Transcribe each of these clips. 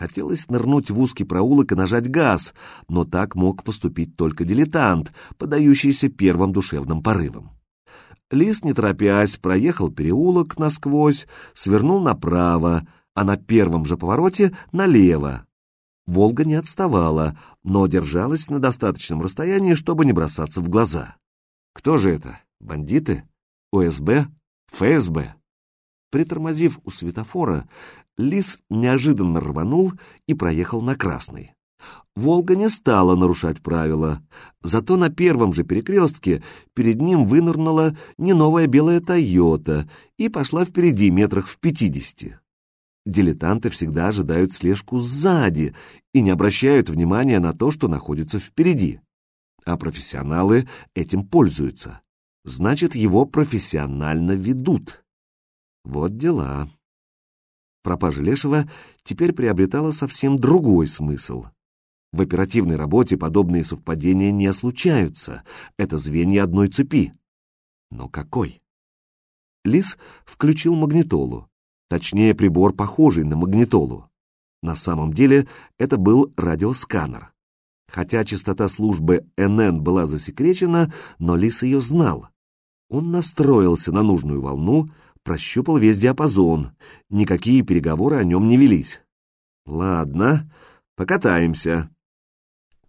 Хотелось нырнуть в узкий проулок и нажать газ, но так мог поступить только дилетант, подающийся первым душевным порывам. Лис, не торопясь, проехал переулок насквозь, свернул направо, а на первом же повороте налево. Волга не отставала, но держалась на достаточном расстоянии, чтобы не бросаться в глаза. Кто же это? Бандиты? ОСБ? ФСБ? Притормозив у светофора, Лис неожиданно рванул и проехал на красный. Волга не стала нарушать правила, зато на первом же перекрестке перед ним вынырнула не новая белая «Тойота» и пошла впереди метрах в пятидесяти. Дилетанты всегда ожидают слежку сзади и не обращают внимания на то, что находится впереди. А профессионалы этим пользуются. Значит, его профессионально ведут. Вот дела. Пропажа Лешего теперь приобретала совсем другой смысл. В оперативной работе подобные совпадения не случаются. Это звенья одной цепи. Но какой? Лис включил магнитолу. Точнее, прибор, похожий на магнитолу. На самом деле это был радиосканер. Хотя частота службы НН была засекречена, но Лис ее знал. Он настроился на нужную волну, прощупал весь диапазон. Никакие переговоры о нем не велись. Ладно, покатаемся.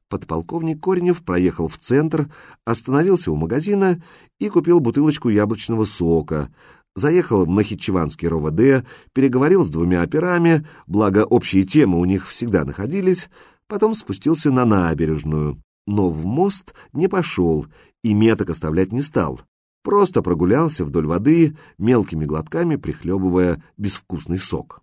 Подполковник Коренев проехал в центр, остановился у магазина и купил бутылочку яблочного сока, заехал в Нахичеванский РОВД, переговорил с двумя операми, благо общие темы у них всегда находились, потом спустился на набережную, но в мост не пошел и меток оставлять не стал, просто прогулялся вдоль воды, мелкими глотками прихлебывая безвкусный сок.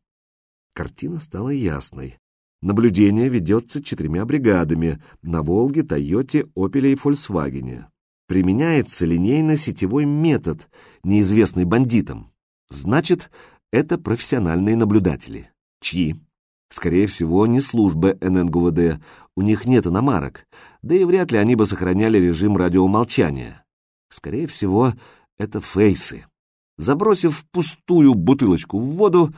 Картина стала ясной. Наблюдение ведется четырьмя бригадами на «Волге», «Тойоте», «Опеле» и «Фольксвагене» применяется линейно-сетевой метод, неизвестный бандитам. Значит, это профессиональные наблюдатели. Чьи? Скорее всего, не службы ННГУВД, у них нет иномарок, да и вряд ли они бы сохраняли режим радиомолчания. Скорее всего, это фейсы. Забросив пустую бутылочку в воду,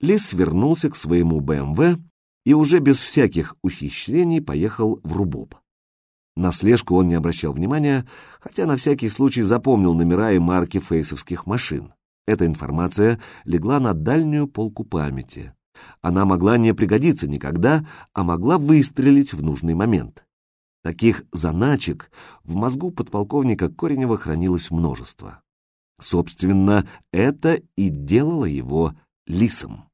Лис вернулся к своему БМВ и уже без всяких ухищрений поехал в Рубоб. На слежку он не обращал внимания, хотя на всякий случай запомнил номера и марки фейсовских машин. Эта информация легла на дальнюю полку памяти. Она могла не пригодиться никогда, а могла выстрелить в нужный момент. Таких заначек в мозгу подполковника Коренева хранилось множество. Собственно, это и делало его лисом.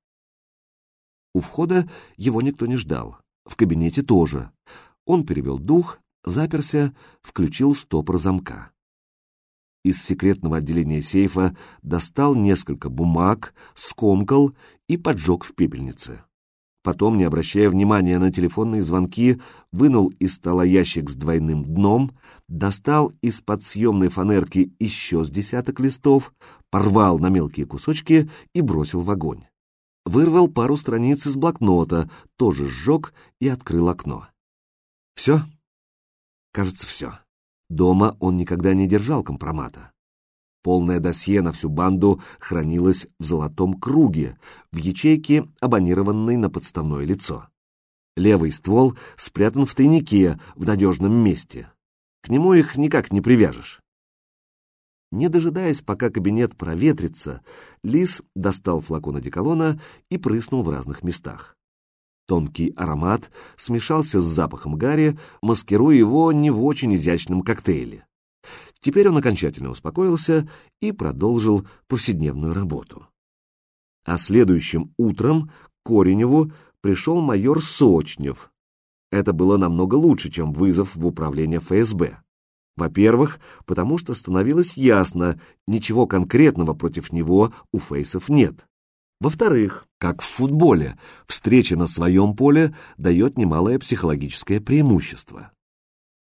У входа его никто не ждал, в кабинете тоже. Он перевел дух заперся, включил стопор замка. Из секретного отделения сейфа достал несколько бумаг, скомкал и поджег в пепельнице. Потом, не обращая внимания на телефонные звонки, вынул из стола ящик с двойным дном, достал из-под съемной фанерки еще с десяток листов, порвал на мелкие кусочки и бросил в огонь. Вырвал пару страниц из блокнота, тоже сжег и открыл окно. Все, Кажется, все. Дома он никогда не держал компромата. Полное досье на всю банду хранилось в золотом круге, в ячейке, абонированной на подставное лицо. Левый ствол спрятан в тайнике в надежном месте. К нему их никак не привяжешь. Не дожидаясь, пока кабинет проветрится, Лис достал флакон одеколона и прыснул в разных местах. Тонкий аромат смешался с запахом гари, маскируя его не в очень изящном коктейле. Теперь он окончательно успокоился и продолжил повседневную работу. А следующим утром Кореневу пришел майор Сочнев. Это было намного лучше, чем вызов в управление ФСБ. Во-первых, потому что становилось ясно, ничего конкретного против него у фейсов нет. Во-вторых, как в футболе, встреча на своем поле дает немалое психологическое преимущество.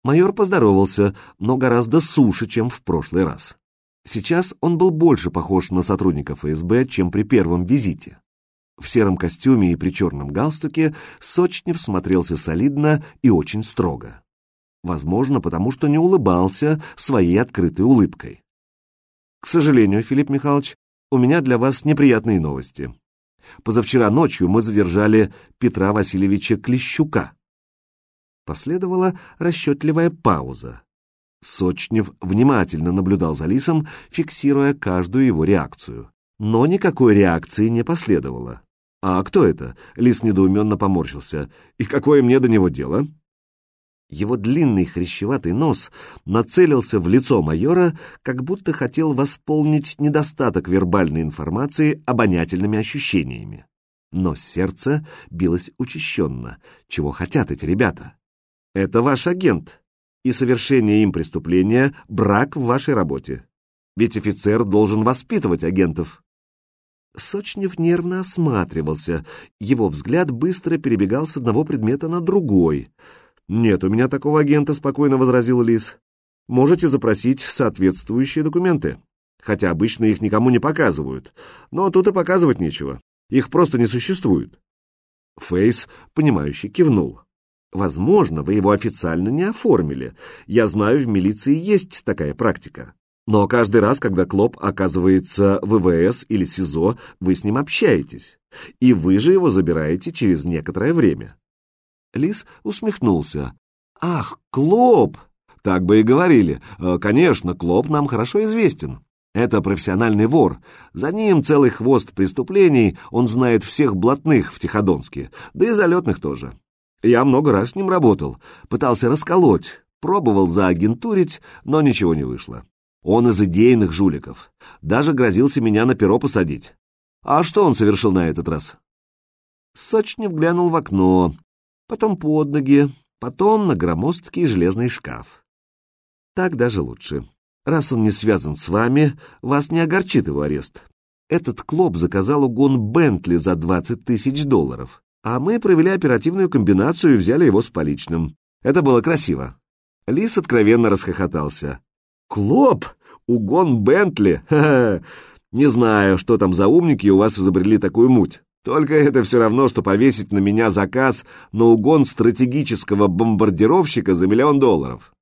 Майор поздоровался, но гораздо суше, чем в прошлый раз. Сейчас он был больше похож на сотрудника ФСБ, чем при первом визите. В сером костюме и при черном галстуке Сочнев смотрелся солидно и очень строго. Возможно, потому что не улыбался своей открытой улыбкой. К сожалению, Филипп Михайлович, у меня для вас неприятные новости. Позавчера ночью мы задержали Петра Васильевича Клещука. Последовала расчетливая пауза. Сочнев внимательно наблюдал за Лисом, фиксируя каждую его реакцию. Но никакой реакции не последовало. «А кто это?» — Лис недоуменно поморщился. «И какое мне до него дело?» Его длинный хрящеватый нос нацелился в лицо майора, как будто хотел восполнить недостаток вербальной информации обонятельными ощущениями. Но сердце билось учащенно. Чего хотят эти ребята? Это ваш агент, и совершение им преступления — брак в вашей работе. Ведь офицер должен воспитывать агентов. Сочнев нервно осматривался, его взгляд быстро перебегал с одного предмета на другой — «Нет, у меня такого агента», — спокойно возразил Лис. «Можете запросить соответствующие документы. Хотя обычно их никому не показывают. Но тут и показывать нечего. Их просто не существует». Фейс, понимающе кивнул. «Возможно, вы его официально не оформили. Я знаю, в милиции есть такая практика. Но каждый раз, когда Клоп оказывается в ВВС или СИЗО, вы с ним общаетесь. И вы же его забираете через некоторое время. Лис усмехнулся. «Ах, Клоп!» «Так бы и говорили. Э, конечно, Клоп нам хорошо известен. Это профессиональный вор. За ним целый хвост преступлений, он знает всех блатных в Тиходонске, да и залетных тоже. Я много раз с ним работал, пытался расколоть, пробовал заагентурить, но ничего не вышло. Он из идейных жуликов. Даже грозился меня на перо посадить. А что он совершил на этот раз? Сочнев глянул в окно потом под ноги, потом на громоздкий железный шкаф. Так даже лучше. Раз он не связан с вами, вас не огорчит его арест. Этот Клоп заказал угон Бентли за 20 тысяч долларов, а мы провели оперативную комбинацию и взяли его с поличным. Это было красиво. Лис откровенно расхохотался. «Клоп! Угон Бентли! Ха -ха. Не знаю, что там за умники у вас изобрели такую муть. Только это все равно, что повесить на меня заказ на угон стратегического бомбардировщика за миллион долларов.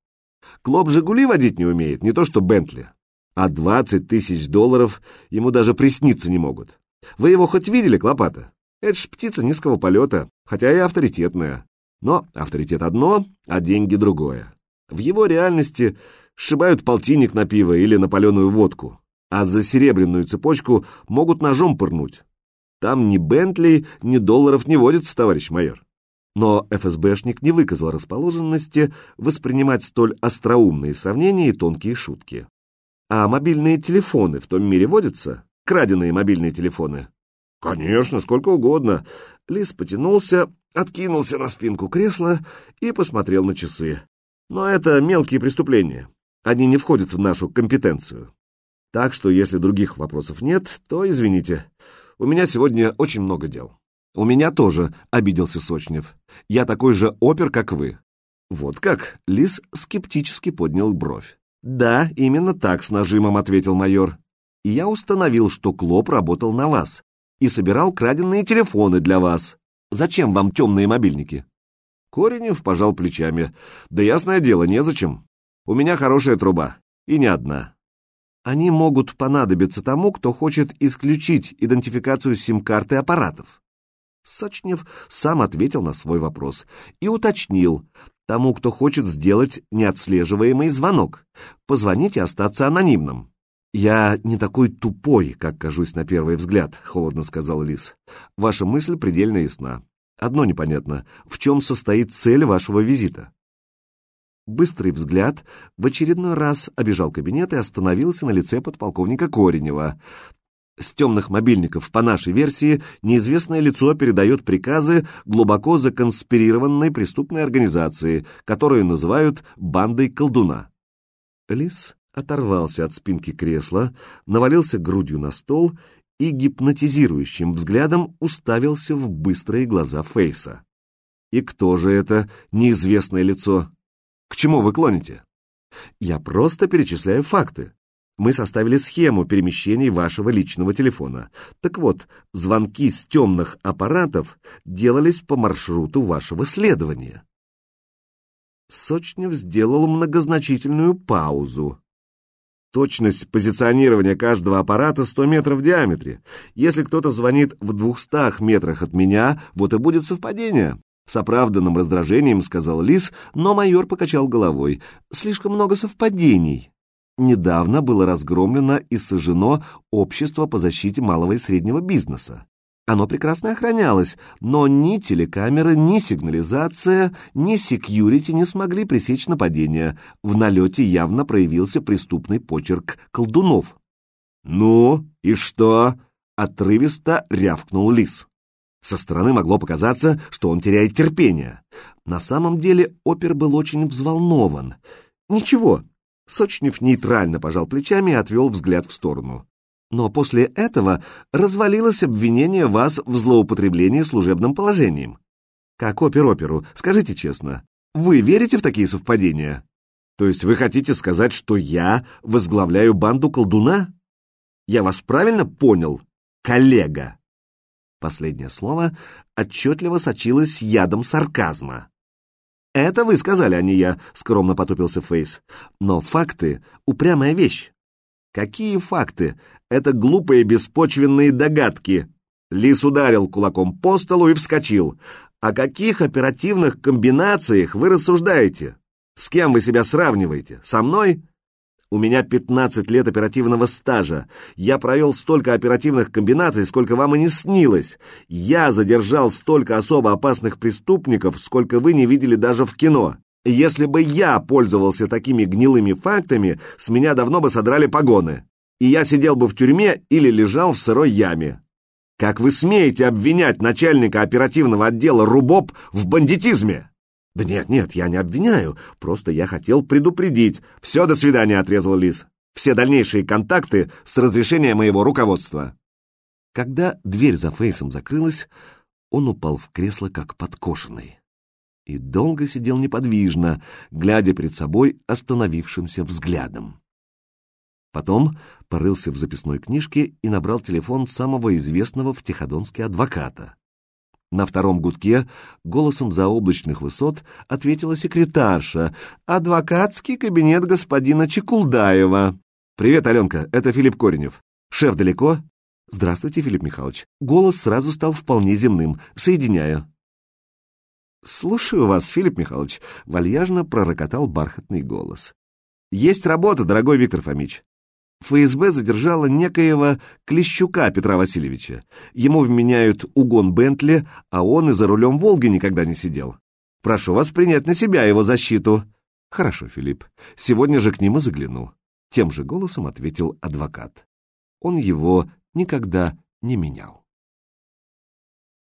Клоп «Жигули» водить не умеет, не то что Бентли. А 20 тысяч долларов ему даже присниться не могут. Вы его хоть видели, Клопата? Это ж птица низкого полета, хотя и авторитетная. Но авторитет одно, а деньги другое. В его реальности сшибают полтинник на пиво или на паленую водку, а за серебряную цепочку могут ножом пырнуть. Там ни Бентли, ни долларов не водится, товарищ майор. Но ФСБшник не выказал расположенности воспринимать столь остроумные сравнения и тонкие шутки. А мобильные телефоны в том мире водятся? Краденые мобильные телефоны? Конечно, сколько угодно. Лис потянулся, откинулся на спинку кресла и посмотрел на часы. Но это мелкие преступления. Они не входят в нашу компетенцию. Так что, если других вопросов нет, то извините. У меня сегодня очень много дел. У меня тоже, — обиделся Сочнев. Я такой же опер, как вы. Вот как? Лис скептически поднял бровь. Да, именно так, с нажимом ответил майор. Я установил, что Клоп работал на вас и собирал краденные телефоны для вас. Зачем вам темные мобильники? Коренев пожал плечами. Да ясное дело, незачем. У меня хорошая труба, и не одна. Они могут понадобиться тому, кто хочет исключить идентификацию сим-карты аппаратов. Сочнев сам ответил на свой вопрос и уточнил, тому, кто хочет сделать неотслеживаемый звонок, позвонить и остаться анонимным. «Я не такой тупой, как кажусь на первый взгляд», — холодно сказал Лис. «Ваша мысль предельно ясна. Одно непонятно, в чем состоит цель вашего визита?» Быстрый взгляд в очередной раз обежал кабинет и остановился на лице подполковника Коренева. С темных мобильников, по нашей версии, неизвестное лицо передает приказы глубоко законспирированной преступной организации, которую называют «бандой колдуна». Лис оторвался от спинки кресла, навалился грудью на стол и гипнотизирующим взглядом уставился в быстрые глаза Фейса. И кто же это неизвестное лицо? К чему вы клоните? Я просто перечисляю факты. Мы составили схему перемещений вашего личного телефона. Так вот, звонки с темных аппаратов делались по маршруту вашего следования. Сочнев сделал многозначительную паузу. Точность позиционирования каждого аппарата 100 метров в диаметре. Если кто-то звонит в 200 метрах от меня, вот и будет совпадение. С оправданным раздражением сказал Лис, но майор покачал головой. Слишком много совпадений. Недавно было разгромлено и сожжено общество по защите малого и среднего бизнеса. Оно прекрасно охранялось, но ни телекамеры, ни сигнализация, ни секьюрити не смогли пресечь нападение. В налете явно проявился преступный почерк колдунов. «Ну, и что?» — отрывисто рявкнул лис. Со стороны могло показаться, что он теряет терпение. На самом деле опер был очень взволнован. «Ничего». Сочнев нейтрально пожал плечами и отвел взгляд в сторону. Но после этого развалилось обвинение вас в злоупотреблении служебным положением. Как опер-оперу, скажите честно, вы верите в такие совпадения? То есть вы хотите сказать, что я возглавляю банду колдуна? Я вас правильно понял, коллега? Последнее слово отчетливо сочилось ядом сарказма. «Это вы сказали, а не я», — скромно потупился Фейс. «Но факты — упрямая вещь. Какие факты? Это глупые беспочвенные догадки. Лис ударил кулаком по столу и вскочил. О каких оперативных комбинациях вы рассуждаете? С кем вы себя сравниваете? Со мной? У меня 15 лет оперативного стажа. Я провел столько оперативных комбинаций, сколько вам и не снилось. Я задержал столько особо опасных преступников, сколько вы не видели даже в кино. Если бы я пользовался такими гнилыми фактами, с меня давно бы содрали погоны, и я сидел бы в тюрьме или лежал в сырой яме. Как вы смеете обвинять начальника оперативного отдела РУБОП в бандитизме? Да нет, нет, я не обвиняю, просто я хотел предупредить. Все, до свидания, отрезал Лис. Все дальнейшие контакты с разрешения моего руководства. Когда дверь за Фейсом закрылась, он упал в кресло как подкошенный и долго сидел неподвижно, глядя перед собой остановившимся взглядом. Потом порылся в записной книжке и набрал телефон самого известного в Тиходонске адвоката. На втором гудке голосом заоблачных высот ответила секретарша. «Адвокатский кабинет господина Чекулдаева». «Привет, Аленка, это Филипп Коренев. Шеф далеко?» «Здравствуйте, Филипп Михайлович». Голос сразу стал вполне земным. «Соединяю». «Слушаю вас, Филипп Михайлович», — вальяжно пророкотал бархатный голос. «Есть работа, дорогой Виктор Фомич. ФСБ задержала некоего Клещука Петра Васильевича. Ему вменяют угон Бентли, а он и за рулем Волги никогда не сидел. Прошу вас принять на себя его защиту». «Хорошо, Филипп. Сегодня же к ним и загляну», — тем же голосом ответил адвокат. Он его никогда не менял.